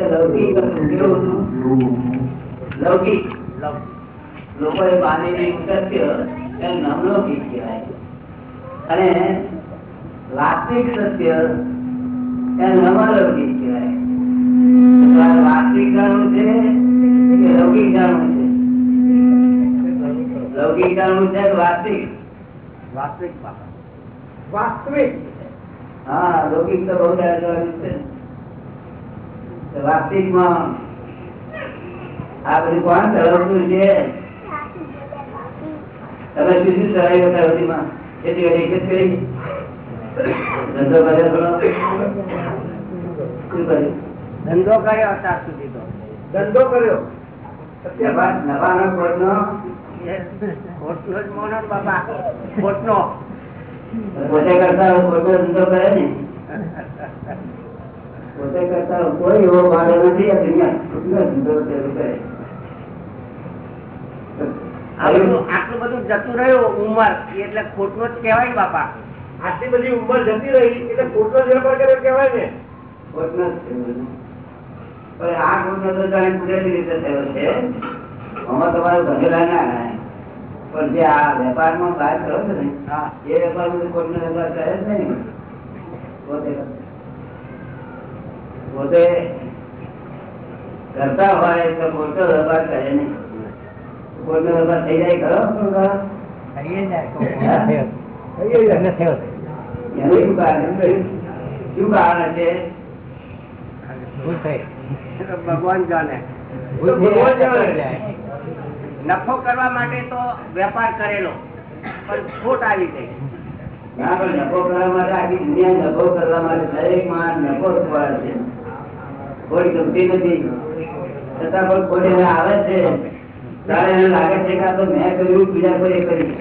લૌકિક લૌકિક. લોકોએ બાંધેલી સત્ય એનું નામ કહેવાય અને વાસ્તવિક સત્ય એનું નામ કહેવાય વાસ્તવિક જાણવું છે કે લૌકિક જાણવું છે? લૌકિક જાણવું છે વાસ્તવિક? વાસ્તવિક વાસ્તવિક. હા લૌકિક તો બહુ દાદા છે. વાસ્તવિક આ બધું કોણ ચલાવતું છે? તમે શું શું ચલાવ્યું હતા ખેતી વાડી એક જ કરી? ધંધો કર્યો થોડો? શું કર્યું? ધંધો કર્યો અત્યાર સુધી તો. ધંધો કર્યો? નફા નફાનો ખોટનો? ખોટનો જ મોનો ને બાપા. ખોટનો. પોતે કરતા ધંધો કરે ને? પોતે કરતા કોઈ એવો ભાડો નથી આ દુનિયા. આટલું બધું જતું રહ્યું ઉંમર. એટલે ખોટનો જ કહેવાય ને બાપા. આટલી બધી ઉંમર જતી રહી એટલે ખોટો જ વેપાર કર્યો કહેવાય ને. ખોટનો જ. પણ આ ખોટનો તો જાણે કુદરતી રીતે થયો છે. આમાં તમારું ના ગણાય. પણ જે આ વેપારમાં બહાર કરો છો ને એ વેપારમાં ખોટનો વેપાર કરે જ નહીં. પોતે પોતે કરતા હોય તો ખોટો વેપાર કરે નહીં ખોટનો વેપાર થઈ જાય ખરો? શું કારણ છે? ભગવાન જાણે. નફો કરવા માટે તો વેપાર કરેલો પણ ખોટ આવી ગઈ. ના પણ નફો કરવા માટે આખી દુનિયા નફો કરવા માટે દરેક માણસ નફો છે. કોઈ ગમતી નથી. છતાં પણ કોઈ એને આવે છે. ત્યારે એને લાગે છે કે આ તો મેં કર્યું, બીજા કોઈ કરી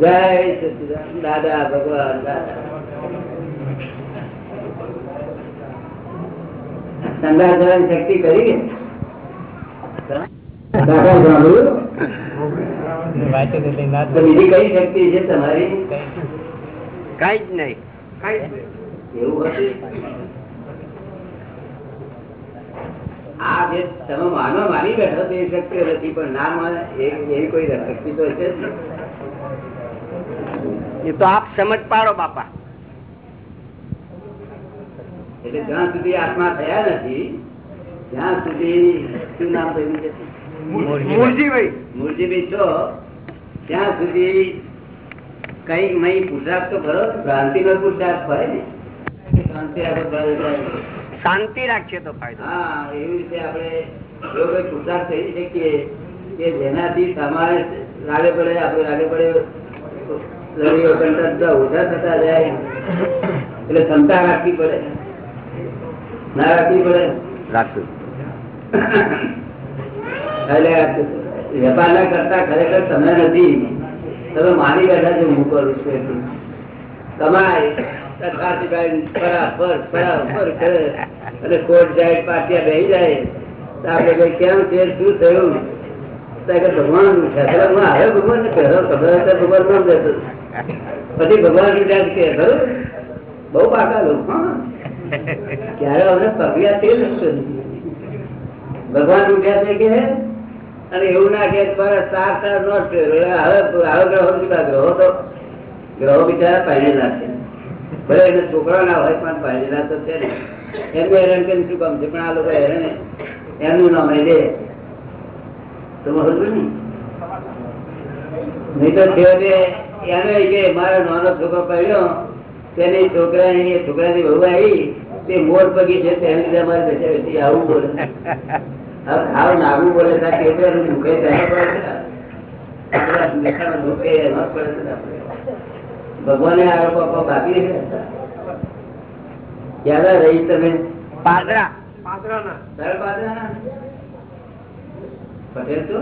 જય સચિદાન, દાદા ભગવાન શક્તિ કરી બીજી કઈ શક્તિ છે તમારી? કઈ જ નહીં. આ જે તમે માનવા માની બેઠો તે શક્ય નથી પણ ના માને એવી કોઈ શક્તિ તો છે એ તો આપ સમજ પાડો બાપા. એટલે જ્યાં સુધી આત્મા થયા નથી ત્યાં સુધી શું નામ થયું છે મૂળજીભાઈ છો ત્યાં સુધી કંઈક મય પુરુષાર્થ તો ખરો ભ્રાંતિ નો પુરુષાર્થ હોય ને. શાંતિ શાંતિ રાખીએ તો ફાયદો. હા એવી રીતે આપણે જો કોઈ પુરુષાર્થ થઈ શકીએ કે જેનાથી તમારે લાગે પડે આપણે લાગે પડે લડીઓ કંટા ઓછા થતા જાય. એટલે ક્ષમતા રાખવી પડે. ના રાખવી પડે. રાખવી એટલે વેપાર ના કરતા ખરેખર તમે નથી. તમે માની બેઠા છો હું કરું છું અને ભગવાન પછી ભગવાન વિચાર કે બહુ પાકા લોકો ક્યારે અમને પગલા તે ભગવાન ઉઠ્યા છે કે અને એવું ના કે બસ સાર નો હવે ગ્રહો બીજા ગ્રહો તો ગ્રહો બિચારા પહેરેલા છે. ભલે એને છોકરા ના હોય, પણ પહેરેલા તો છે ને. એમનું હેરણ કરીને શું કામ છે? પણ આ લોકો હેરણ એમનું નામ એ લે તો સમજવું ને? નહીં તો છેવટે એને કે મારો નાનો છોકરો પડ્યો. તેની છોકરા ની છોકરાની વહુ આવી. તે મોર પગી છે, તેને લીધે અમારે બેઠા આવું બોલે. હવે નાગું બોલે તો. ભગવાને આરોપ આપવા બાકી ક્યારે રહી તમે? પાદરા? પટેલ છો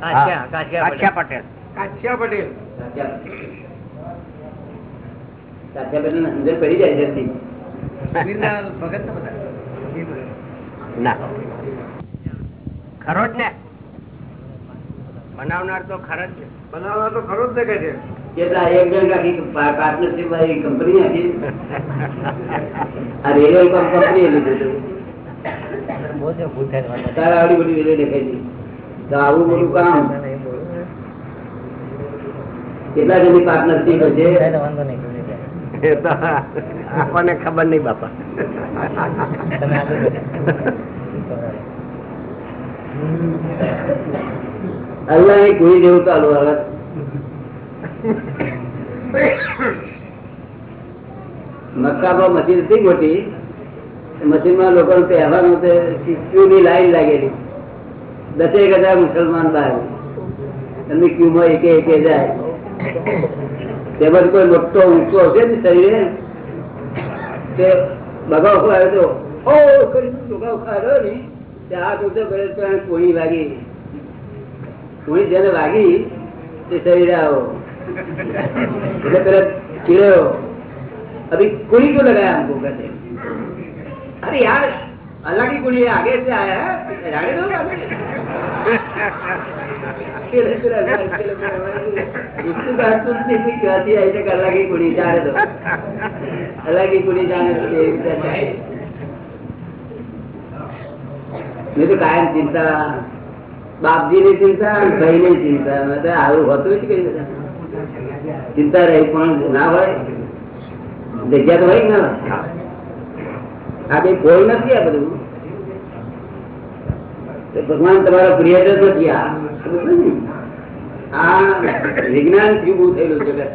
કાછિયા પટેલ. કાછિયા પટેલ. સાચા સાચા પટેલ. અંદર પડી જાય જલ્દી. ના. ખરો જ ને? બનાવનાર તો ખરો જ બનાવનાર તો ખરો જ ને કે છે. કેટલા પાર્ટનરશીપ તો આપણને ખબર નહીં બાપા. અલ્લાહ એ કોઈ જેવું ચાલુ હવે મક્કામાં મશીન હતી મોટી મશીનમાં લોકો તહેવારનું ક્યુની લાઈન લાગેલી. દસેક હજાર મુસલમાન બહાર. એમની ક્યુમાં એકે એકે જાય. તેમજ કોઈ મોટો ઊંચો હશે ને શરીરે, તે બગાવ ખાયો તો ઓ કરી બગાવ ખાયો ને? તે હાથ ઊંચો કર્યો તો એને કોણી લાગી કોણી જેને લાગી તે શરીરે આવો એટલે પેલા ચીડ્યો अभी कुड़ी क्यों लगाया हमको कहते अरे यार अल्लाह की कुड़ी है आगे से आया है जाने दो अकेले फिर अल्लाह अकेले फिर हमारी- इसकी बात तो नहीं थी क्या थी ऐसे कि अल्लाह की कुड़ी जाने दो अल्लाह की कुड़ी जाने दो ये कहता है। મેં તો કાયમ ચિંતા. બાપજી ની ચિંતા ભાઈ ની ચિંતા. આવું હોતું કઈ ચિંતા રહી પણ ના હોય. જગ્યા તો હોય ના આ કઈ કોઈ નથી આ બધું. ભગવાન તમારો ક્રિએટર નથી આ. વિજ્ઞાનથી ઉભું થયેલું છે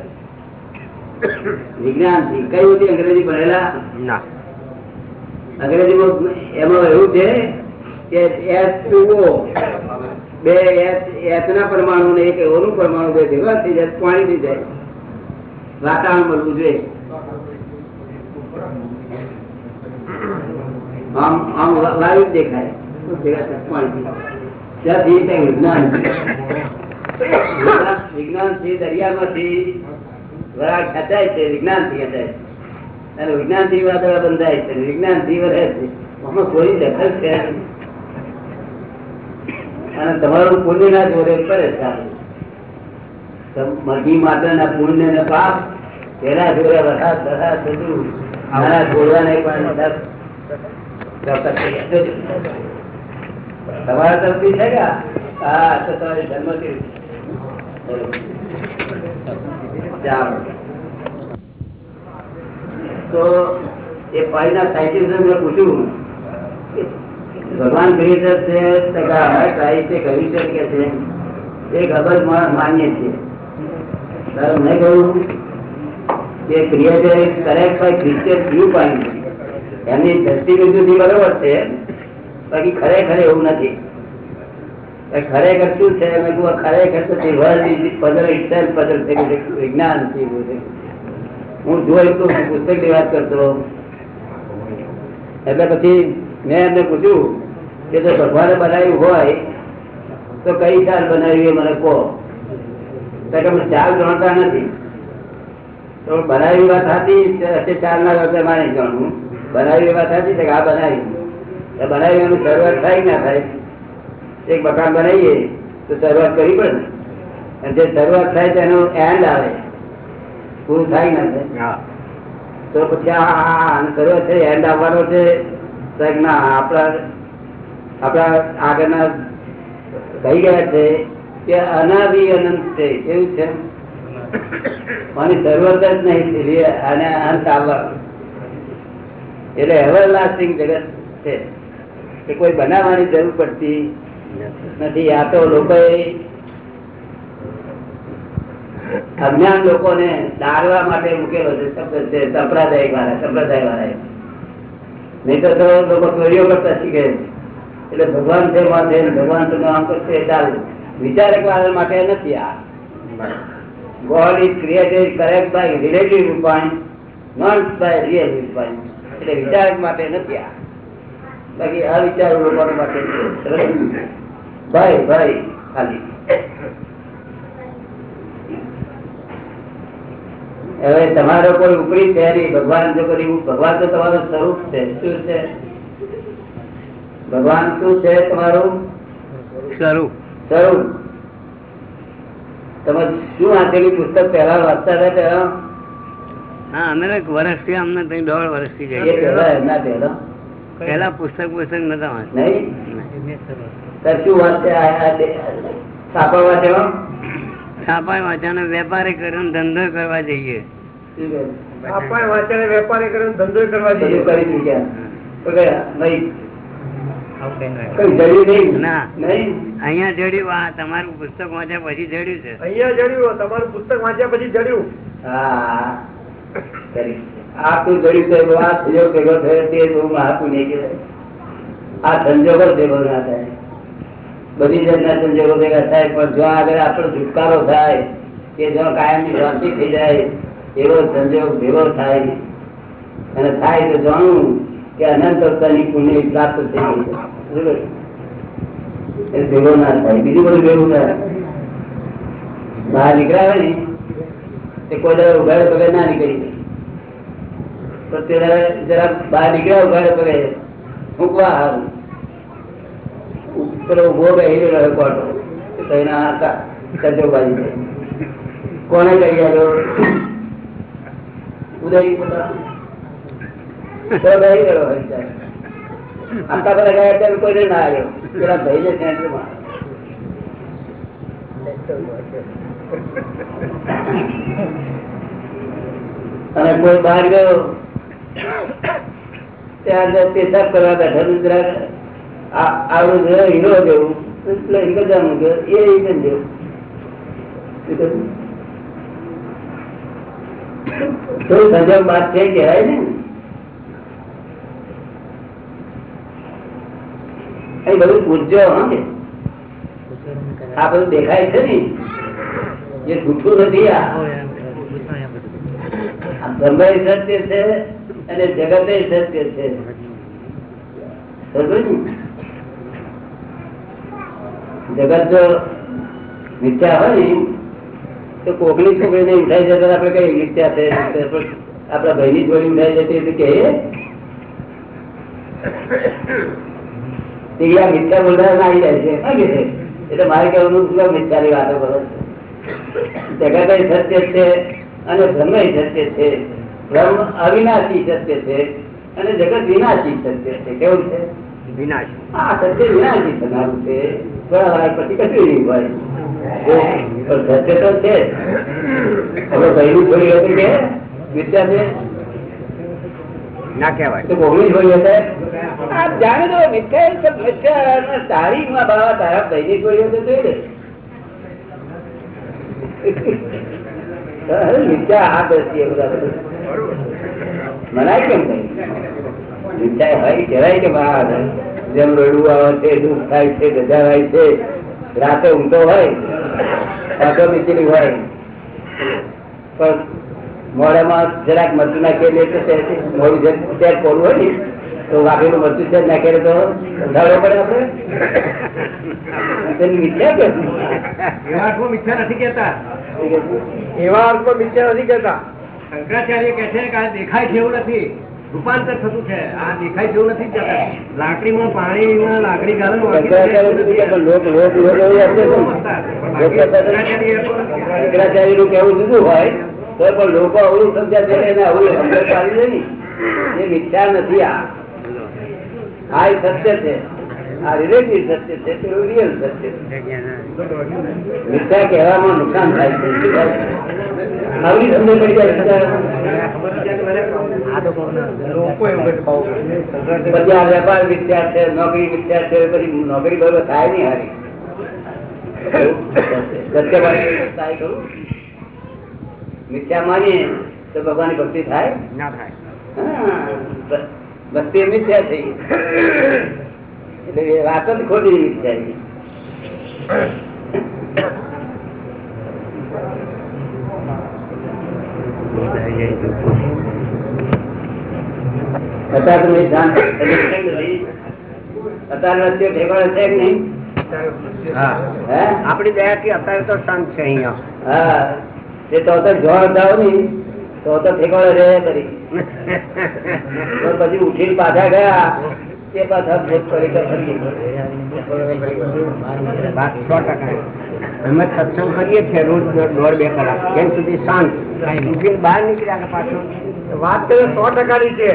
વિજ્ઞાનથી કયું છે અંગ્રેજી ભણેલા? ના. અંગ્રેજીમાં એમાં એવું છે કે H2O બે એચ ના પરમાણુ ને એક ઓનું પરમાણુ બે ભેગા થઈ જાય, પાણી થઈ જાય. વાતાવરણ મળવું જોઈએ. આમ આમ વાયુ દેખાય. વિજ્ઞાન વિજ્ઞાનથી દરિયામાંથી વરાળ ખેંચાય છે વિજ્ઞાનથી ખેંચાય અને વિજ્ઞાનથી વાદળ બંધાય છે વિજ્ઞાનથી વરે છે. આમાં કોઈ દખલ છે. અને તમારું પુણ્ય ના જોડે કરે મગી માતા ના પુણ્ય ને પાપ, તેના જોડે વરસાદ વરસાદ નહીં પણ. તમારા તરફથી છે કે હા, તો તમારી જન્મથી તો એ પાણીના સાયન્ટિસ્ટ પૂછ્યું. ભગવાન ક્રિએટર છે સાહિત્ય છે કે છે એ ખબર માનીએ છીએ ત્યારે મેં કહ્યું કે creator correct by Christian viewpoint એમની દ્રષ્ટિબિંદુથી બરોબર છે, બાકી ખરેખર એવું નથી. ખરેખર શું છે? મેં કહું ખરેખર તો પધર ઇટસેલ્ફ પઝલ છે વિજ્ઞાન છે છે હું જોઈ તો પુસ્તકની વાત કરતો. એટલે પછી મેં એમને પૂછ્યું કે જો ભગવાને બનાવ્યું હોય તો કઈ ચાલ બનાવી એ મને કહો કારણ કે મને ચાલ જાણતા નથી તો બનાવી વાત હતી તે ચાલ ના વખતે મારે જાણવું બનાવી વાત હતી તો કે આ બનાવી તો બનાવી એનું શરૂઆત થાય ના થાય એક મકાન બનાવીએ તો શરૂઆત કરવી પડે અને જે શરૂઆત થાય તેનું એન્ડ આવે પૂરું થાય ના થાય હા તો પછી આ શરૂઆત છે એન્ડ આવવાનો છે તો આપણા આપણા આગળના થઈ ગયા છે કે અનાદિ અનંત છે, કેવું છે? અને શરૂઆત જ નહીં અને અંત આવવાનો. એટલે એવર લાસ્ટિંગ જગત છે. કે કોઈ બનાવવાની જરૂર પડતી નથી. આ તો લોકોએ અજ્ઞાન લોકોને ડાળવા માટે મૂકેલો છે, શબ્દ છે સંપ્રદાય વાળા સંપ્રદાય વાળા નહીં તો લોકો ચોરીઓ કરતા શીખે એટલે ભગવાન છે ભગવાન તમે આમ કરશે ચાલે. વિચારક માટે નથી આ. God is created correct by relative Rupani not by real રૂપાણી. એટલે વિચારક માટે નથી આ. બાકી અવિચાર લોકો માટે ભાઈ ભાઈ, ખાલી. હવે તમારો કોઈ ઉપરી છે ભગવાન જો કરી ભગવાન તો તમારું સ્વરૂપ છે. શું છે? ભગવાન શું છે તમારું? શરૂ સ્વરૂપ. તમે શું વાંચેલી પુસ્તક પહેલા વાંચતા હતા પહેલા? હા અમે એક વર્ષથી અમને ત્યાં દોઢ વર્ષથી જઈએ પહેલા એમના પહેલા. પહેલા પુસ્તક પુસ્તક નતા વાંચતા નહીં? શું વાંચે છાપા વાંચેવા છાપા વાંચવાનો વેપારી કરીને ધંધો કરવા જઈએ. છાપા વાંચે વેપારી કરીને ધંધો કરવા જઈએ. કરી ચૂક્યા નહીં. અહીંયા જડ્યું તમારું પુસ્તક વાંચ્યા પછી જડ્યું છે. અહીંયા જડ્યું તમારું પુસ્તક વાંચ્યા પછી જડ્યું. હા. આ તું જડ્યું છે એવો આ સંજોગ ભેગો થયો તે બહુ મહાપુર નહીં કહેવાય. આ સંજોગો ભેગો ના થાય બધી જાતના સંજોગો ભેગા થાય પણ જો આગળ આપણો છુટકારો થાય કે જો કાયમની શાંતિ થઈ જાય એવો સંજોગ ભેગો થાય. અને થાય તો જાણવું કે અનંત પુણ્ય પ્રાપ્ત થઈ ગઈ છે. બરોબર? એ ભેગો ના તે એના હાથા સજો બાજી. કોને કહી આવ્યો તો બેસી રહ્યો હોય આખા બધા ગયા ત્યારે કોઈને ના આવ્યો. પેલા ભાઈને સેન્ટરમાં અને કોઈ બહાર ગયો, ત્યાં અંદર પેશાબ કરવા બેઠા તો જરાક આવડું જરા હીરો જેવું. એ હિંગજ જેવું બાદ છે કહેવાય ને? બધું પૂછજો આ બધું દેખાય છે ને? એ જૂઠું નથી આ. ધર્મ સત્ય છે અને જગત સત્ય છે. જગત જો મિથ્યા હોય ને, તો કોકની છોકરીને ઉઠાઈ જતા આપણે કઈ મિથ્યા છે? આપડા આપણા ભાઈની જોડી ઉઠાઈ જતી એટલે આ બોલનાર આવી જાય છે? એટલે મારે કહેવાનું શું કામ વાતો કરો જગત સત્ય છે અને બ્રહ્મ સત્ય છે. બ્રહ્મ અવિનાશી સત્ય છે અને જગત વિનાશી સત્ય છે. કેવું છે? વિનાશ. આ સત્ય વિનાશી થનારું છે. થોડા વાર પછી કશું નહીં હોય. સત્ય તો છે. હવે પહેલું છોડી હતું કે વિદ્યા છે? ના કહેવાય. તો છોડી હશે. આ જાણે તો મિથ્યા સબ મિથ્યા તારીખમાં બાવા તારા પહેલી છોડી તો જોઈ લે. મિથ્યા આ દ્રષ્ટિએ બધા. મનાય કેમ મિથ્યા હોય કહેવાય કે બા જેમ રડવું આવે છે દુઃખ થાય છે, ધજા થાય છે, રાતે ઊંઘતો હોય, પાછો મીચેલી હોય. પણ મોડામાં જરાક મરચું નાખીએ મોઢું જે કોરું હોય ને તો વાઘેલું મરચું છે ના કરે તો ધાડો પડે આપણે મિથ્યા કે? એવા અર્થમાં મિથ્યા નથી કેતા એવા અર્થમાં મિથ્યા નથી કેતા શંકરાચાર્ય કે છે કે આ દેખાય છે એવું નથી. રૂપાંતર થતું છે. આ દેખાય જેવું નથી કહેતા. લાકડીમાં પાણીમાં લાકડી ગાળો શંકરાચાર્ય સુધી કે પણ લોક લોક લોક એવું હશે ને. કેવું જુદું હોય તો પણ લોકો અવળું સમજ્યા છે એને અવળું એ મિથ્યા નથી આ. આ સત્ય છે. આ રિલેટિવ સત્ય છે તે રિયલ સત્ય છે. મિથ્યા કહેવામાં નુકસાન થાય છે? આવડી સમજણ પડી જાય. પછી આ વેપાર મિથ્યા છે નોકરી મિથ્યા છે પછી નોકરી બરોબર થાય નહીં હારી. સત્ય ખરું? મિથ્યા માનીએ તો ભગવાનની ભક્તિ થાય? ના થાય. ભક્તિ મિથ્યા થઈ એટલે વાત જ ખોટી મિથ્યા છે. અત્યારે તમે ધ્યાન અત્યારે નહીં? તો શાંત છે અહીંયા. હા. તે તો અત્યારે જોર જાવની તો તો ઠેકાણે રે કરી પછી ઉઠી પાછા ગયા તે પાછા ભોગ કરી અમે સત્સંગ કરીએ છીએ રોજ દોઢ બે કલાક. કેમ સુધી શાંત ઉઠીને બહાર નીકળ્યા પાછું? વાત તો સો ટકાની છે.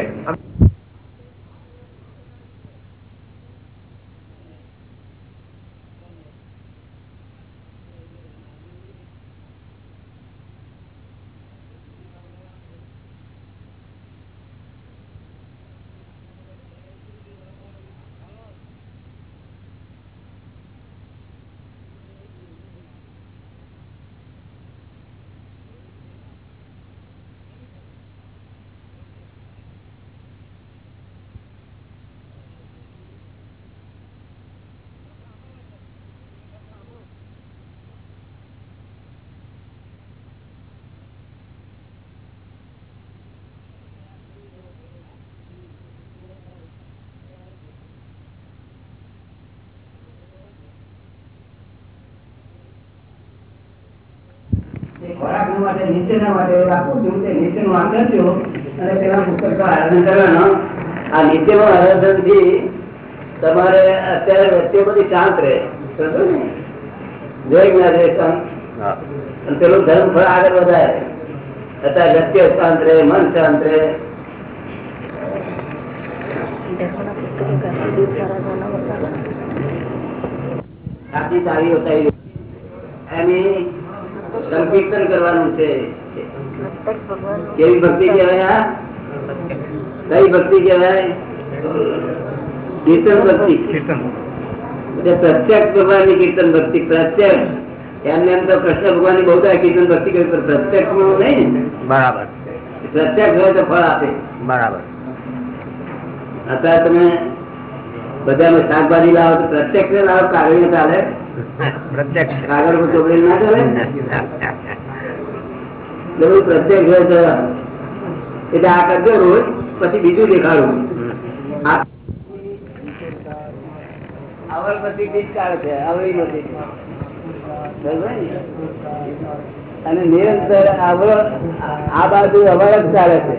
નીચેના માટે રાખું છું તે નીચેનું આચરજો અને તેના પુસ્તક આરાધન કરવાનો. આ નીચેનું આરાધનથી તમારે અત્યારે વચ્ચે બધી શાંત રહે. જય ને? જોઈ ના રહે શાંત અને પેલું ધર્મ ફળ આગળ વધારે. અત્યારે વ્યક્તિઓ શાંત રહે મન શાંત રહે. સાચી સારી હોતા એની સંકીર્તન કરવાનું છે કેવી ભક્તિ કહેવાય આ કઈ ભક્તિ કહેવાય કીર્તન ભક્તિ એટલે પ્રત્યક્ષ ભગવાનની કીર્તન ભક્તિ પ્રત્યક્ષ એમને એમ તો કૃષ્ણ ભગવાનની બહુ બધા કીર્તન ભક્તિ કરી પણ પ્રત્યક્ષમાં નહીં ને બરાબર પ્રત્યક્ષ હોય તો ફળ આપે બરાબર અત્યારે તમે બધામાં શાકભાજી લાવો તો પ્રત્યક્ષ ને લાવો કાગળ ચાલે પ્રત્યક્ષ. કાગળ ચોપડી ના ચાલે બધું પ્રત્યેક હોય તો. એટલે આ કરજો રોજ પછી બીજું દેખાડું. આવર પછી બીજ છે આવરી નથી અને નિરંતર આવર આ બાજુ અવર જ ચાલે છે.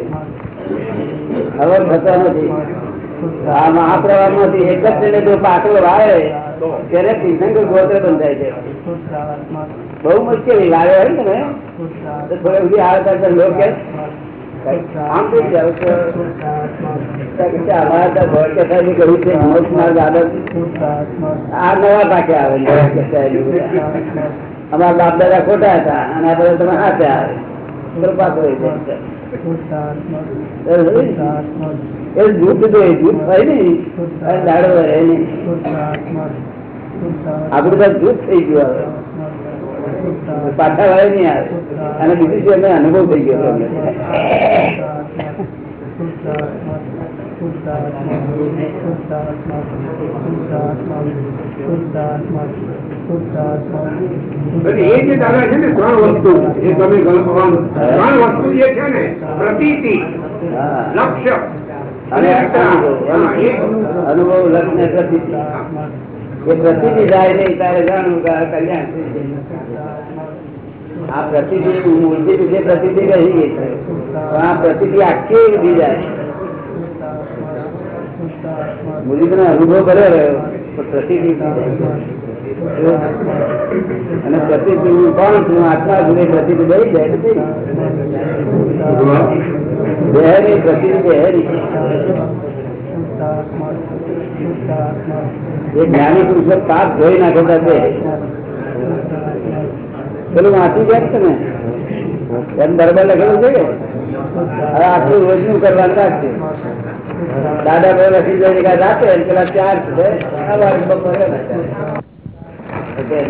અવર થતો નથી. આ મહાપ્રવાહમાંથી એક જ જણે જો પાકડો વાવે ત્યારે તીર્થંકર ગોત્ર બંધાય છે. બહુ મુશ્કેલી લાવે હોય ને તો થોડે બધી હાલ કરતા લોકો અમારા આ પાકે આવે. અમારા બાપ દાદા ખોટા હતા, અને આ બધા તમે હાથે આવે. કૃપા કરી જૂઠ તો જૂઠ થઈ ગયું પાછા વાળે નહીં આવે અને બીજું છે અનુભવ થઈ ગયો. એ જે દાદા છે ને ત્રણ વસ્તુ એ તમે ગણવાનું. ત્રણ વસ્તુ જે છે ને પ્રતીતિ. લક્ષ્ય અને અનુભવ હા, એ અનુભવ લક્ષ ને પ્રતિતિ. એ પ્રતિતિ જાય નહીં તારે જાણવું કે કલ્યાણ આ પ્રતિતિ મૂર્તિ પ્રતિતિ રહી ગઈ છે. પણ આ પ્રતિતિ આખી જાય મૂર્તિનો અનુભવ કર્યો રહ્યો. અને પ્રતિતિ હું કોણ છું આત્મા જોડે પ્રતિતિ રહી જાય દેહરી થઈ. દેહરી એ જ્ઞાની પુરુષો પાપ જોઈ નાખે છે. પેલું વાંચી ગયા છે ને એમ બરાબર લખેલું છે કે હવે આટલું રોજનું કરવાનું રાખશે દાદા ભાઈ લખી જાય કે રાખે પેલા ચાર છે.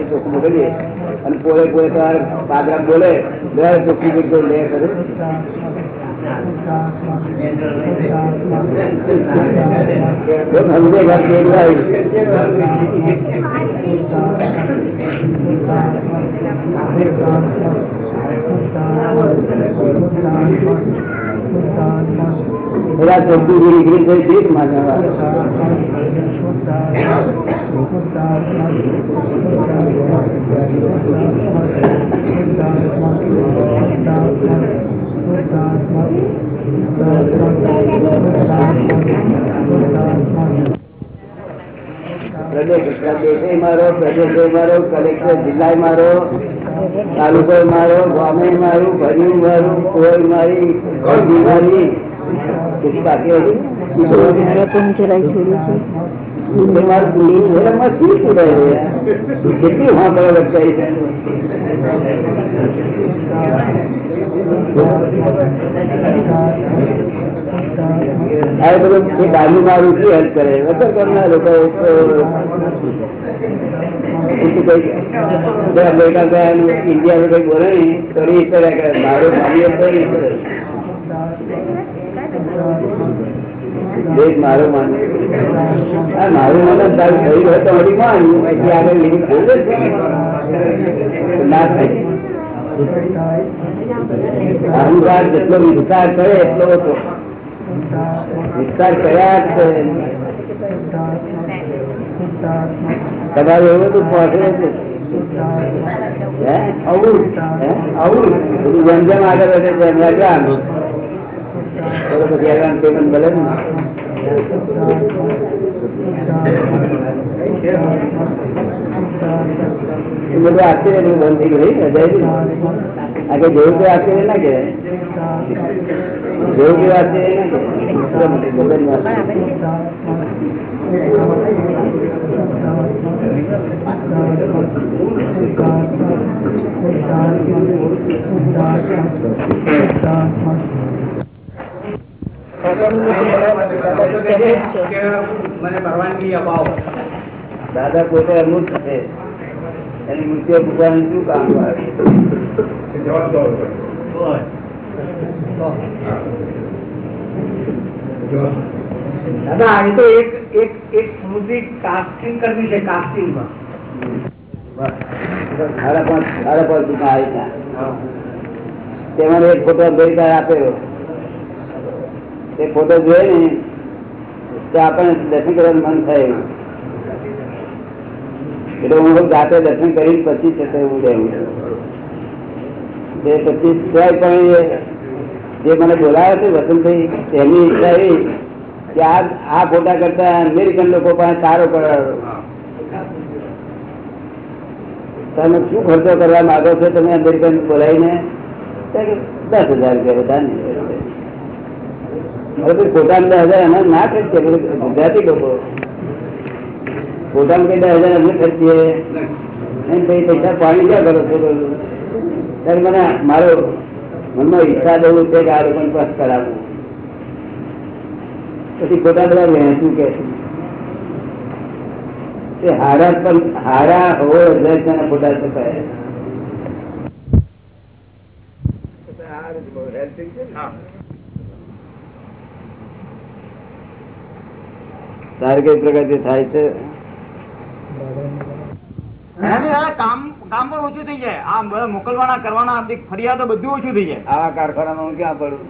ચોખ્ખું મોકલીએ અને પોળે પોળે તો પાદરા બોલે. બે ચોખ્ખી જગ્યાએ લે કરે સમજે ઘર કેવું આવ્યું પેલા ચોખ્ખી જે નીકળી થઈ તે જ માન્યવા Thank you. પ્રદેશ પ્રદેશે મારો મારો, કલેક્ટર જિલ્લા મારો તાલુકો મારો ગામે મારું ભર્યું મારું કોઈ મારી ગોળી મારી કેટલી બાકી હતી મારું પુલી છે એમાં શું સુધાય છે? કેટલી વાંકડો લટકાઈ છે આ બધું એ બાજુ મારું શું હેલ્પ કરે વગર કરનાર લોકો એક તો બીજું કઈ બે અમેરિકા ગયા ને ઇન્ડિયા કઈ બોલે ને તો એ કર્યા કરે મારું મારી તો એ કરે દેશ મારો માન. મારું મન તારું થયું હોય તો હજી પછી આગળ લીધી અહંકાર જેટલો વિસ્તાર કરે, એટલો હતો વિસ્તાર કર્યા જ કરે તમારે એવું હતું પહોંચે જેમ જેમ આગળ વધે તેમ મળે ને. બધું આશ્ચર્ય જેવું બંધ થઈ ગયું આગળ જેવું કોઈ આશ્ચર્ય ના કહેવાય? જેવું કોઈ આશ્ચર્ય ના કહેવાય મને પરવાનગી અપાવો દાદા પોતે અમૂર્ત છે. એની મૂર્તિઓ પૂજવાનું શું કામ આવે? દાદા એ તો એક એક એક સ્મૃતિ કાસ્ટિંગ કરવી છે કાસ્ટિંગમાં. સાડા પાંચ સાડા પાંચ આવી ત્યાં તેમાં એક ફોટો અમેરિકા આપ્યો તે ફોટો જોયે ને તો આપણને દર્શન કરવાનું મન થાય એટલે હું જાતે દર્શન કરી પછી છે તે હું રહેવું તે પછી સિવાય પણ એ, જે મને બોલાવે છે વસંતભાઈ એની ઈચ્છા એવી કે આ આ ફોટા કરતા અમેરિકન લોકો પાસે સારો કરાવો તમે શું ખર્ચો કરવા માંગો છો? તમે અમેરિકન બોલાવીને? તો કે દસ હજાર રૂપિયા બધા ને હવે પછી ખોટામાં દસ હજાર એમાં ના ખર્ચે ગુજરાતી લોકો. ખોટામાં કઈ હજાર અમે ખર્ચીએ. પૈસા પાણી ક્યાં કરો છો ત્યારે મને મારો મનમાં ઈચ્છા દેવું છે કે આ લોકોને પાસ કરાવવું પછી ખોટા બધા વહેંચું કે તે હારા પણ હારા હોવો હજાર ફોટા છપાય તારે કઈ પ્રગતિ થાય છે? આ બધા મોકલવાના કરવાના બધી ફરિયાદો બધું ઓછું થઈ જાય. આવા કારખાનામાં હું ક્યાં પડું?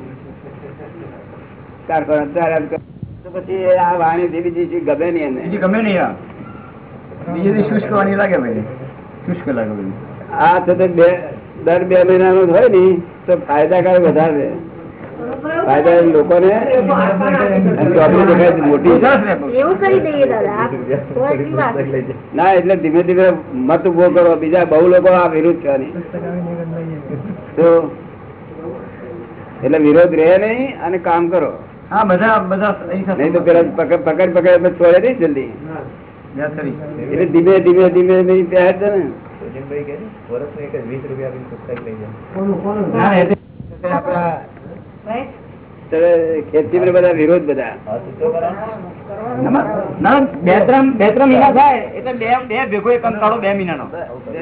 કારખાના ચાલ્યા જ કરે. તો પછી આ વાણી ધીરી ધીરી ગમે નહીં ગમે નહીં બીજી શુષ્ક વાણી લાગે શુષ્ક લાગે આ છતાં બે દર બે મહિના નું હોય ને તો ફાયદાકારક વધારે. ફાયદા મોટી તો એટલી વાત ના એટલે ધીમે ધીમે મત ઊભો કરો. બીજા બહુ લોકો આ વિરુદ્ધ છે એટલે વિરોધ રહે નહીં અને કામ કરો. હા બધા બધા અહીં સાથે નહીં તો પેલા પકડ પકડ છોડે નહીં જલ્દી. એટલે ધીમે ધીમે ધીમે ધીમે તૈયાર છે ને. ના, એ તો- આપણા ખેતી બધા વિરોધ બધા. બે ત્રણ બે ત્રણ મહિના થાય એટલે બે બે ભેગો એક કંટાળો બે મહિનાનો.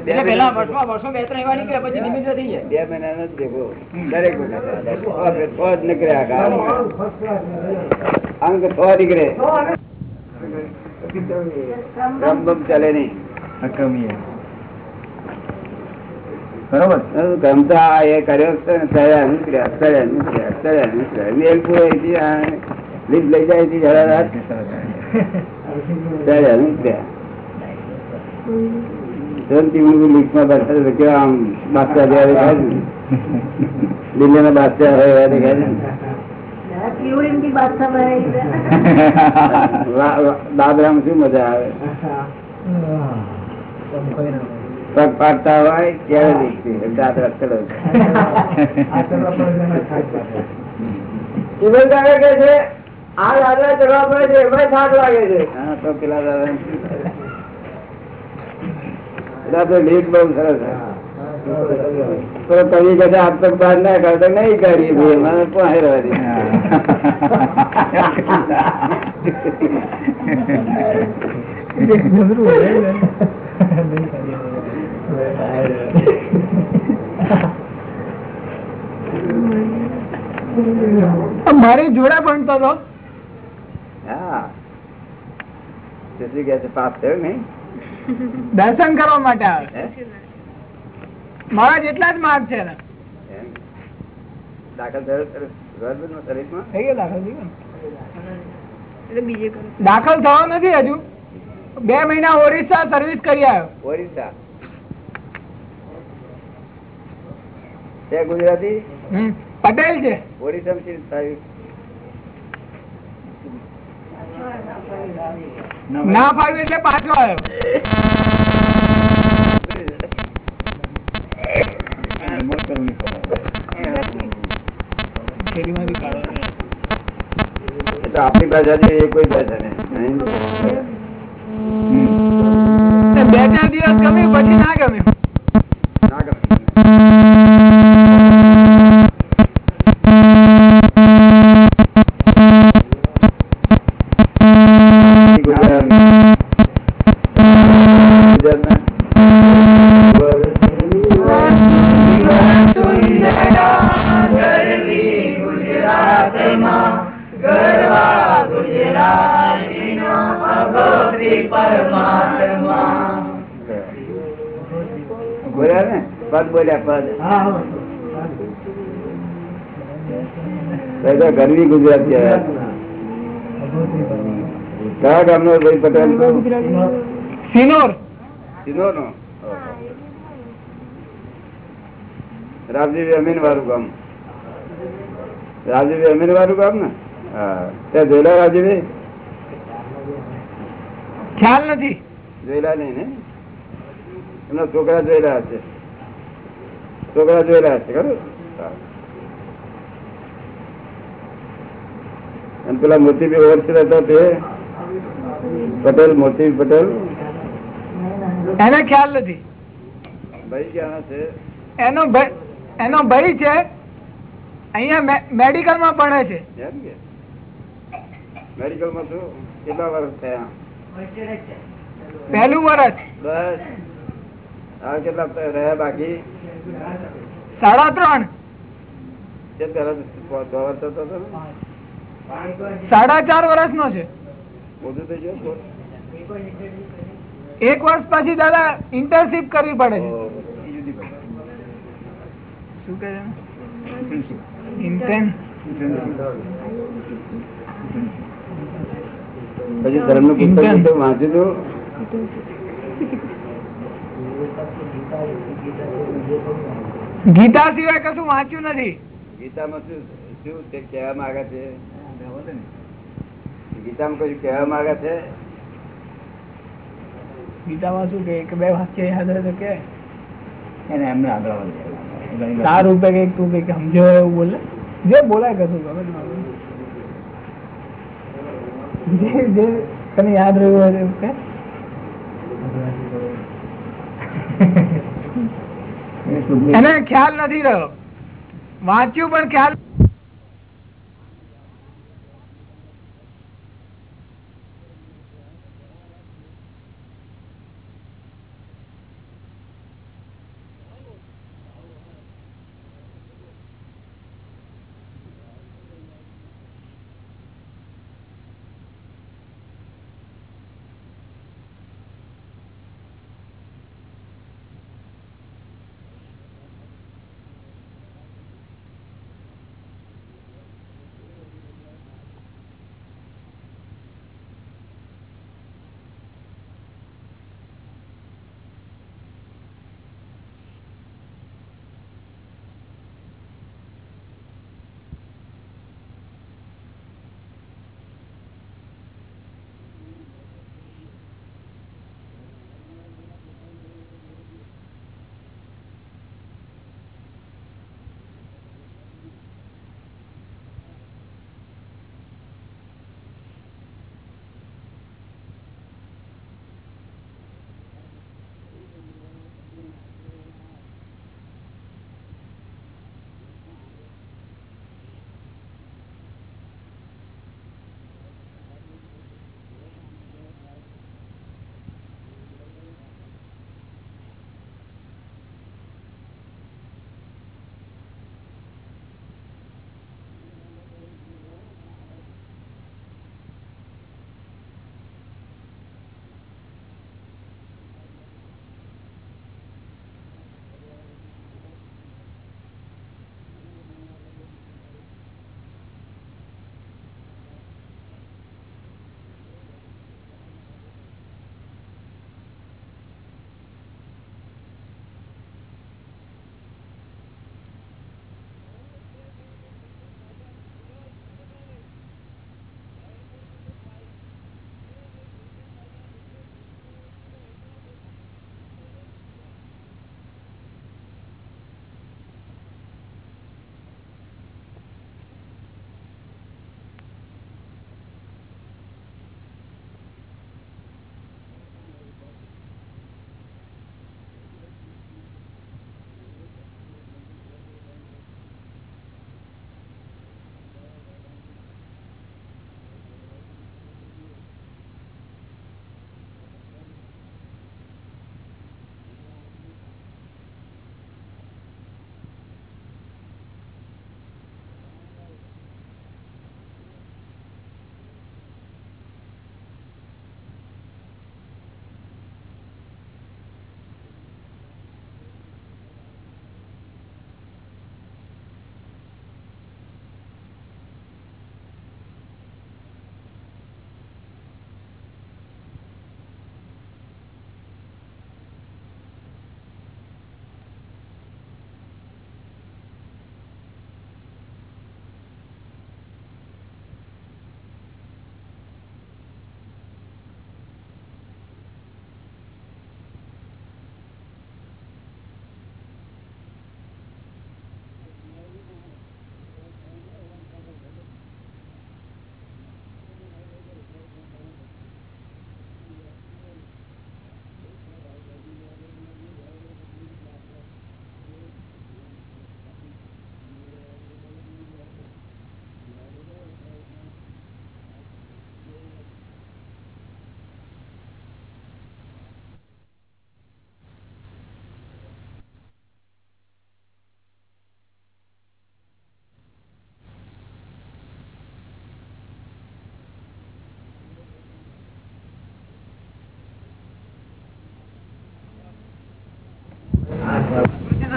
એટલે પેલા વર્ષમાં વર્ષો બે ત્રણ એવા નીકળે પછી ધીમે થઈ જાય. બે મહિના જ ભેગો. દરેક વખતે. છ જ નીકળ્યા કામ. અંક છ નીકળે. ચાલે નહીં. બરોબર? ગમતા એ કર્યો સળ્યા નીકળ્યા સળ્યા નીકળ્યા સળ્યા નીકળ્યા. વેલ પૂરો લીધ લઈ જાય છે જરા રાત? સળ્યા નીકળ્યા દાદરામ શું મજા આવે? પગ પાડતા હોય ત્યારે દેખતી દાદરા ચલો કે છે આ દાદરા ચડવા પડે છે એમાં થાક લાગે છે. હા તો પેલા દાદા તો લીટ બહુ સરસ તો કવિ કદાચ આપ ના કરતા નહીં કરી મને પણ મારી જોડા ભણતો હતો હા. કે છે? પાસ થયો નહીં? દર્શન કરવા માટે આવે. મારા જેટલા જ માર્ગ છે. દાખલ થયો દાખલ થયો નથી હજુ. બે મહિના ઓરિસ્સા સર્વિસ કરી આવ્યો. ઓરિસ્સા? છે ગુજરાતી? પટેલ છે. ઓરિસ્સા થી સાહેબ. ના ફાવ્યું એટલે પાછો આવ્યો. આપણી ભાષા છે એ કોઈ ભાષા નહીં. બે ચાર દિવસ ગમ્યું પછી ના ગમ્યું. તો ગરવી ગુજરાતી કયા ગામ નો ભાઈ પટેલ? સિનોર. સિનોર નો રામજીભાઈ અમીન વાળું ગામ. રામજીભાઈ અમીન વાળું ગામ ને? ત્યાં જોયેલા રામજીભાઈ ખ્યાલ નથી. જોયેલા નહીં ને? એમના છોકરા જોયેલા હશે. છોકરા જોયેલા હશે ખરું હા. અને પેલા મોતીભાઈ ઓળખી હતા તે. પટેલ મોતી પટેલ. એને ખ્યાલ નથી. ભાઈ ક્યાં છે? એનો ભાઈ એનો ભાઈ છે અહીંયા મેડિકલમાં ભણે છે. મેડિકલમાં શું? કેટલા વર્ષ થયા? પહેલું વર્ષ. બસ. આ કેટલા રહ્યા બાકી? સાડા ત્રણ. પેલા વર્ષ હતો? સાડા ચાર વર્ષનો છે. મોટું થઈ ગયું એક વર્ષ પછી દાદા ઇન્ટર્નશીપ કરવી પડે છે. શું કહે પછી ધર્મનું પુસ્તક ગીતા સિવાય કશું વાંચ્યું નથી. ગીતામાં શું શું તે કહેવા માંગે છે? ગીતામાં કશું કહેવા માંગે છે? ગીતામાં શું કે એક બે વાક્ય યાદ હોય તો કે? ચાર રૂપિયા કંઈક તું કંઈક સમજો એવું બોલે? જે બોલાય કશું ખબર જે જે તને યાદ રહ્યું હોય એવું કે? એને ખ્યાલ નથી રહ્યો. વાંચ્યું પણ ખ્યાલ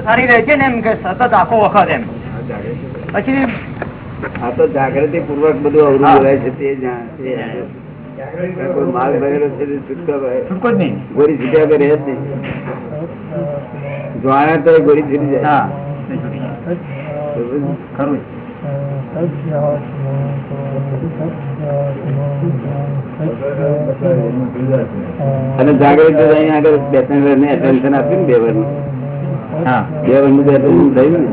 સારી રહે છે ને એમ કે સતત આખો વખત એમ. પછી આ તો જાગૃતિ પૂર્વક બધું અવરું. બોલાય છે તે માલ ભરેલો છે છૂટકો ભાઈ. છૂટકો જ નહીં. ગોળી છૂટ્યા કરે જ નહીં. જોવાના તો એ છૂટી જાય. ખરું. અને જાગૃતિ આગળ બે ત્રણ ને attention આપ્યું ને બે વાર હા બે જે થયું.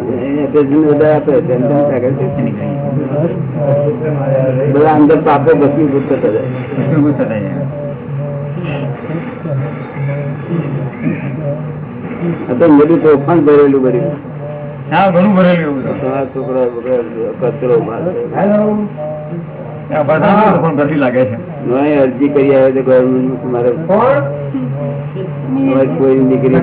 બધા અંદર પાપે ભસ્મીભૂત થતા જાય. બધું તોફાન ભરેલું બધું. હા ઘણું ભરેલું છોકરા કચરો અરજી કરી આવે તો ગવર્મેન્ટ મારે. કોઈ દીકરી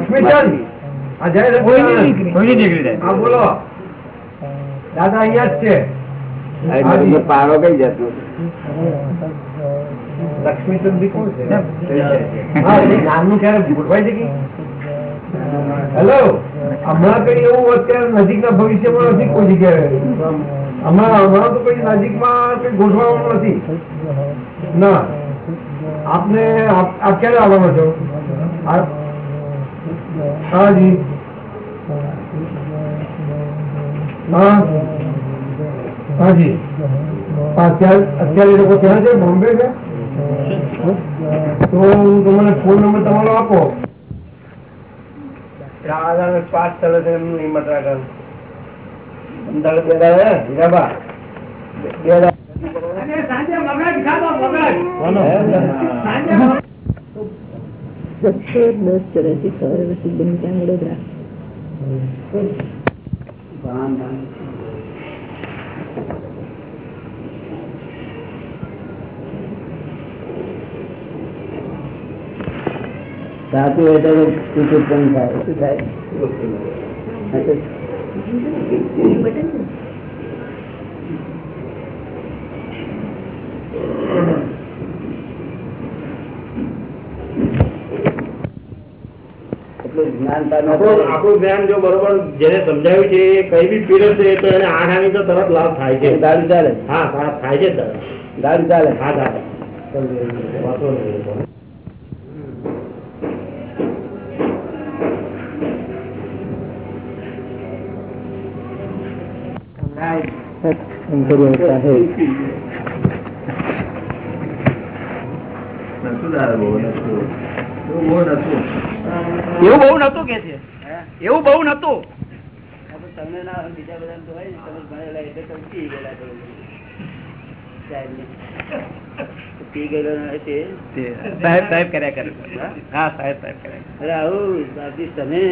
પારો કઈ જતો કોણ છે? કે? હેલો હમણાં કઈ એવું અત્યારે નજીકના ભવિષ્યમાં નથી કોઈ જગ્યાએ. હમણાં હમણાં તો કઈ નજીકમાં કઈ ગોઠવવાનું નથી. ના. આપને આપ આપ ક્યારે આવવાનો છો? આપ- હા જી હા હા જી અત્યારે લોકો ત્યાં છે? બોમ્બે છે? તો હું તમને ફોન નંબર તમારો આપો. પાંચ ચાલે છે એમનું હિંમત રાખે અંદાજે બે દાડા હે, હીરાબા? બે દાડા. સત્તર દસ ચોરાસી ચોરાસી બનતા વડોદરા. સાચું હોય તો સુખ ઉત્પન્ન થાય શું થાય હા તો એટલું જ્ઞાન પામ્યા આપણું જ્ઞાન જો બરોબર જેને સમજાવ્યું છે એ કઈ બી પીરિયડ છે તો એને આઠ આની તો તરત લાભ થાય છે. દારૂ ચાલે. હા થાય છે જ તરત. દારૂ ચાલે. હા દાદા વાંધો નહીં. એવું બહુ નતું કે છે. એવું બહુ નતું તમને ના બીજા બધા તો હોય ને તમે ભણેલા એટલે તમે પી ગયેલા છો. પી ગયેલો ના હોય તે. તે સાહેબ સાહેબ કર્યા કરે. હા? સાહેબ સાહેબ કર્યા કરે. આવું બાપજી તમે.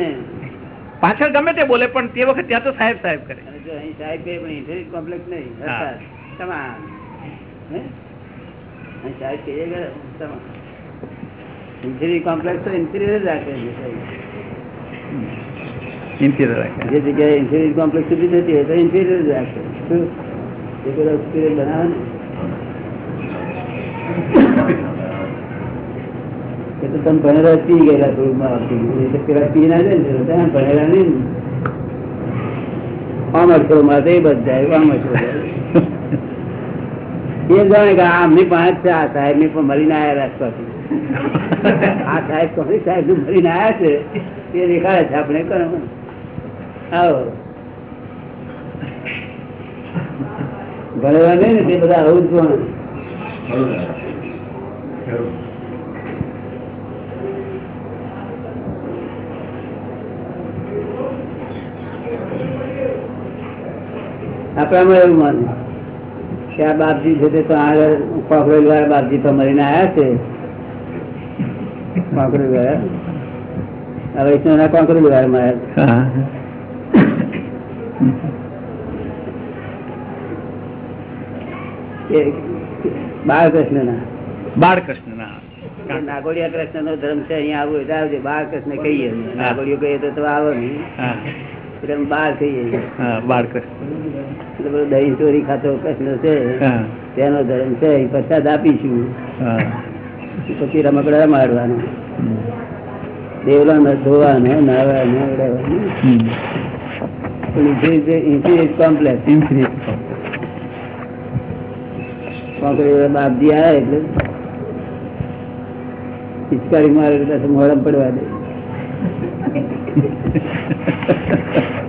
પાછળ ગમે તે બોલે પણ તે વખત ત્યાં તો સાહેબ સાહેબ કરે. જો અહીં સાહેબ કહે પણ ઇન્ફેરિયર કોમ્પ્લેક્સ નહીં. તમામ. સાહેબ કહીએ તમામ. ઇન્ફેરિયર કોમ્પ્લેક્સ તો ઇન્ફેરિયર રાખે છે. ઇન્ફિરિયર રાખે. જે જગ્યાએ ઇન્ફેરિયર કોમ્પ્લેક્સ સુધી થતી હોય તો ઇન્ફેરિયર રાખે. શું? એ બધા superior બનાવે ને. એ તો તમે ભણેલા પી ગયેલા થોડું મારથી. એ પેલા પી ના જાય ને તમે ભણેલા નહીં. આમ અક્ષરો માં એ બધા આમ અક્ષરો એ જાણે કે આમની પાસે છે, આ સાહેબની પણ મળીને આવ્યા રાજપાથી આ સાહેબ કોની સાહેબનું મળીને આયા છે એ દેખાડે છે આપણે કરો આવો. ભણવા નહીં ને, તે બધા આવું જ ભણે. આપણામાં એવું માને કે આ બાપજી છે તે તો આગળ કોકરેલ વાળા બાપજી તો મરીને આવ્યા છે. કોકરેલ વાળા વૈષ્ણવ ના બાળકૃષ્ણ ના બાળકૃષ્ણ ના નાગોડિયા કૃષ્ણ નો ધર્મ છે અહીંયા આવું એટલે આવજે બાળકૃષ્ણ કહીએ. નાગોડિયો કહીએ તો આવે નહીં એટલે બાળ કહીએ હા બાળકૃષ્ણ. એટલે દહીં ચોરી ખાતો કૃષ્ણ છે તેનો ધર્મ છે એ પ્રસાદ આપીશું. પછી રમકડા મારવાનું. દેવલા ન ધોવા ઇન્ફિનિટ કોમ્પ્લેક્સ. કોંકરી બાપજી આવે એટલે પિચકારી મારે એટલે પડવા દે.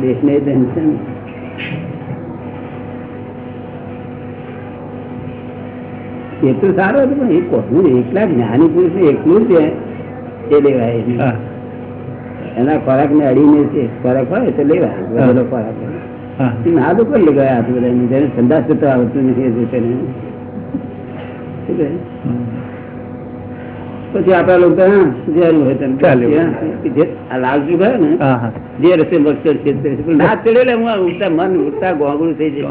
દેશને ટેન્શન એટલું સારું હતું પણ એ કોનું એકલા જ્ઞાની પુરુષ એકલું છે એ લેવાય એના ખોરાક ને અડીને છે ખોરાક હોય તો લેવાય. બધો ખોરાક. ના કરી લેવાય આ બધા જેને સંદાસ કરતા આવતું નથી? પછી આપડા લોકો જેનું હોય તેમ. લાલચુ ગયો ને. જે રસ્તે મકસદ છે ના ચડેલે હું ઉઠતા મન ઉઠતા ગોગળું થઈ જાય.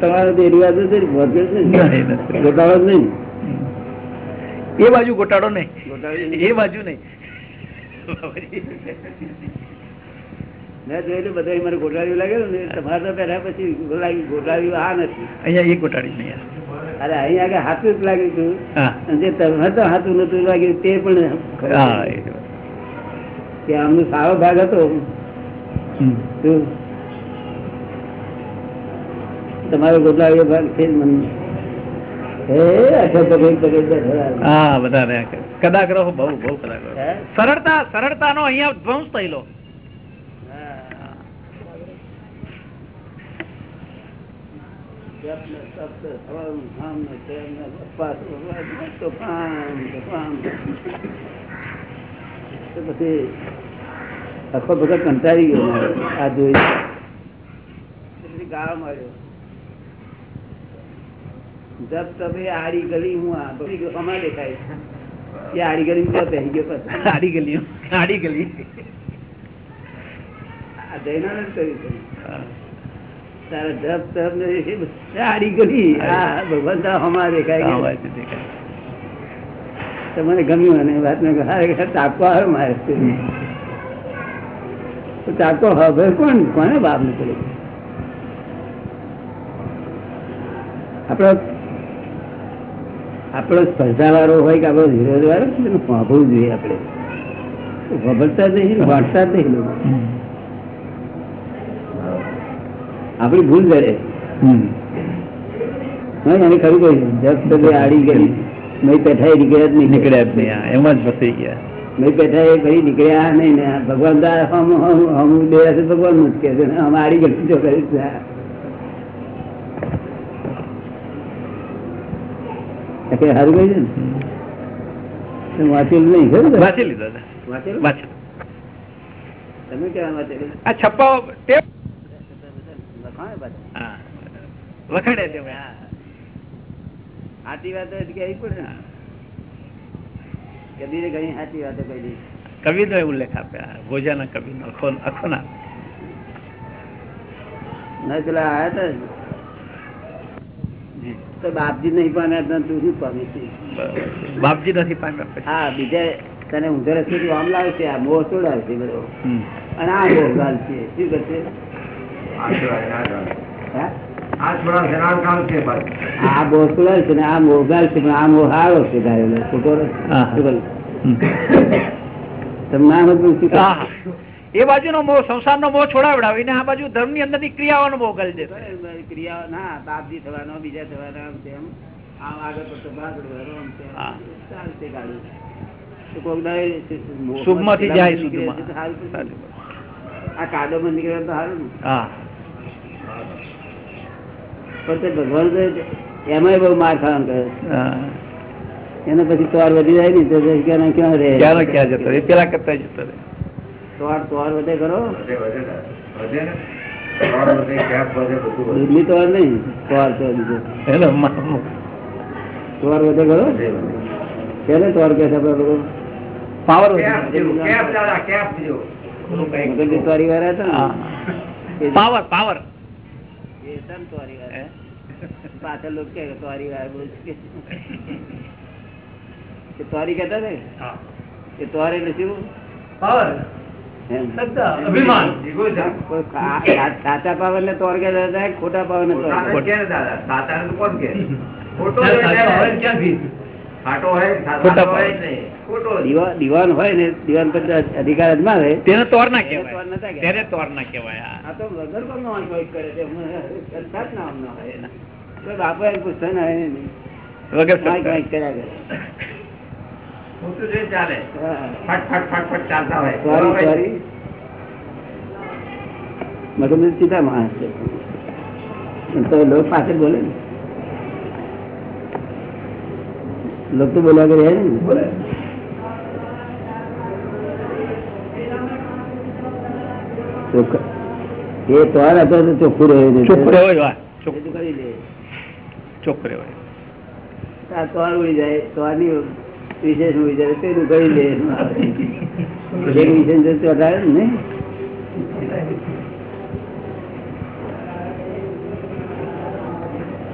તમારો એ રિવાજ છે. ગોટાળો જ નહીં. એ બાજુ ગોટાળો નહીં. એ બાજુ નહીં. મેં જોયેલું બધા મને ગોટાળ્યું લાગેલું ને તમારે તો પહેલા પછી ગોટાળ્યું આ નથી. અહીંયા એક ગોટાળી નહીં અરે અહીં આગળ હાથું જ લાગ્યું હતું જે તમે તો હાથું નતું લાગ્યું તે પણ કે આમનો સારો ભાગ હતો. તમારો ગોટાળ્યો ભાગ છે મને. રહો. સરળતા નો અહિયાં ધ્વંસ થયેલો હા. જપ ને તપ ને હવન, હમ ને તેમ ને ઉપવાસ, ઉપવાસ, તો તો પછી આખો ભગત કંટાળી ગયો આ જોઈ. તો પછી ગાળો માર્યો. જપ તપે આડી ગલી હું આ બધી અમાર દેખાય એ આડી ગલી બેસી ગયો પછી? આડી ગલી આડી ગલી. આ જૈનોને જ કર્યું. તારા જપ તપ ને એ બધા આડી ભગવાન તો હમણાં દેખાય હા, ગયા. વાંચી દેખાય. તો મને ગમ્યું અને વાત ને મારે. હવે કોણ કોને બાપ નીકળે આપણો આપણો સ્પર્ધા વાળો હોય કે આપણો વિરોધ વાળો સાંભળવું જોઈએ આપણે જ નહીં વાંચતા જ નહીં લોકો. આપણી ભૂલ. હા, એને ખરું કહ્યું આડી ગઈ મેં પેઠાઈ નીકળ્યા જ નહીં. નીકળ્યા નહીં એમ જ ફસાઈ ગયા. મેં પેઠાઈ ફરી નીકળ્યા નહીં ને ભગવાન હમ હમ હમ બે હશે ભગવાનનું જ કે છે આમ આડી ગઈ જો કરી છે. આ. આ કે હારું કહ્યું છે ને? વાંચેલું નહીં ખરું વાંચેલું વાંચી લીધા વાંચેલું? તમે કેવા વાંચેલું? આ છપ્પાઓ ટેપ લખાણે પાછું. હા વખાડ્યા છે સાચી વાતો કહેવી પડે ને. કબીરે ઘણી સાચી વાતો કહી કવિનો ઉલ્લેખ આપ્યા ભોજાના કવિનો અખો અખોના ના. પેલા આવ્યા તો બાપજી નહીં પામ્યા તું શું પામી બાપજી નથી પામ્યા હા બીજા તને ઊંધો રસ્તે થી આમ લાવશે આ મોહ ચોડાવશે બધો. અને આ મોહ ગાલશે શું કરશે? આ નો? આ છોડાવશે, ના. આ મોહ છોડાવશે ને આ મોહ ગાલશે આ મોહ છે ગાયેલો ખોટો નથી. હા. શું કહ્યું? હમ. તમે ના. એ મોહ આ બાજુ ધર્મની અંદરની ક્રિયાઓનો મોહ કરી દે ક્રિયાઓ ના બાપજી થવાનો બીજા થવાનો આમ તેમ આમ આગળ પડતો પાછળ આમ તેમ. ચાલશે ગાડું. શુભમાંથી જાય નીકળે આ કાદોમાં નીકળે તો સારું ને. પણ તે ભગવાન તો એમાંય બહુ માર ખાવાનું કરે એને પછી તોર વધી જાય ને તો ક્યાં ક્યાં રહે? ક્યાં ક્યાં જતો રહે? પેલા કરતા જતો રહે. તોર તોર વધે કરો બધું. દૂધની તોર નહીં. તોર તો બીજો તોર વધે કરો. કેને તોર કે છે પાવર કેપ જેવું, વાળા હતા ને. Power power. પાછળ લોકો કે તોરી બોલ છે. તોરી કહેતા ને? એ તોર એટલે શું? પાવર. સાચા પાવર ને તોર કે ખોટા પાવર ને કે? કે કે ખોટો હોય હોય હોય હોય દીવાન હોય ને દીવાન પર અધિકાર અજમાવે તેને તોર ના કહેવાય. તેને તોર ના કહેવાય આ તો વગર પણ નો અનુભવ કરે છે. નામ ના હોય એના. તો બાપો એમ પૂછતા ના હોય ને. વગર કાંઈક કાંઈક કર્યા કરે. ચાલે. ફટ ફટ ફટ ફટ ચાલતા હોય. Sorry sorry. મગજ સીધા માણસ છે. તો લોક પાછળ બોલે ને. લોક તો બોલ્યા કરે ને. ચોખ્ખા- એ તો હતો તો ચોખ્ખું રહ્યું. ચૂપ રહ્યો તો કરી દે. ચોખ્ખું રહ્યો હોય. આ તોર ઉડી જાય તોરની વિશેષ ઉડી જાય તેનું કરી દે. વિશેષ જો ચોટાડે ને.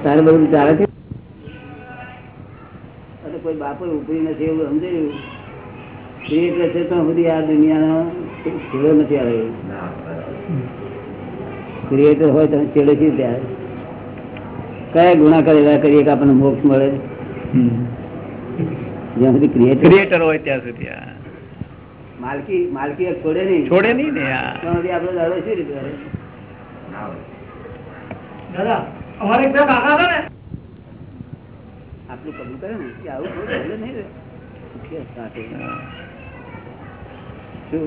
તારે બધું ચાલે છે? અને કોઈ બાપર ઉપરી નથી એવું સમજાયું? ક્રિએટર છે તો સુધી આ દુનિયાનો ખીલો નથી આવ્યો. ક્રિએટર હોય તમે છેડે છે ત્યારે કયા ગુણા કરેલા કરીએ કે આપણને મોક્ષ મળે? જ્યાં સુધી ક્રિએટર ક્રિએટર હોય ત્યાં સુધી માલકી માલકી છોડે નહીં. છોડે નહીં ને હા. ત્યાં સુધી આપણો દાડો શી રીતે દાદા અમારે એક કાકા હતા ને. આટલું કબૂલ કરે ને? કે આવું થોડું ભલે નહીં રે સાથે. શું?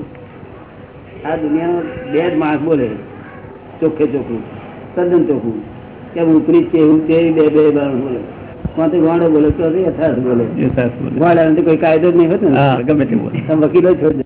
આ દુનિયામાં બે જ માણસ બોલે ચોખ્ખે ચોખ્ખું તદ્દન ચોખ્ખું. કે ઉપરી છે એવું છે બે બે માણસ બોલે કોણ તો ગોંડો બોલે તો યથાર્થ બોલે યથાર્થ બોલે. ગોંડા કોઈ કાયદો જ નહીં હોતો ને. ગમે તે બોલે. વકીલો છો જ.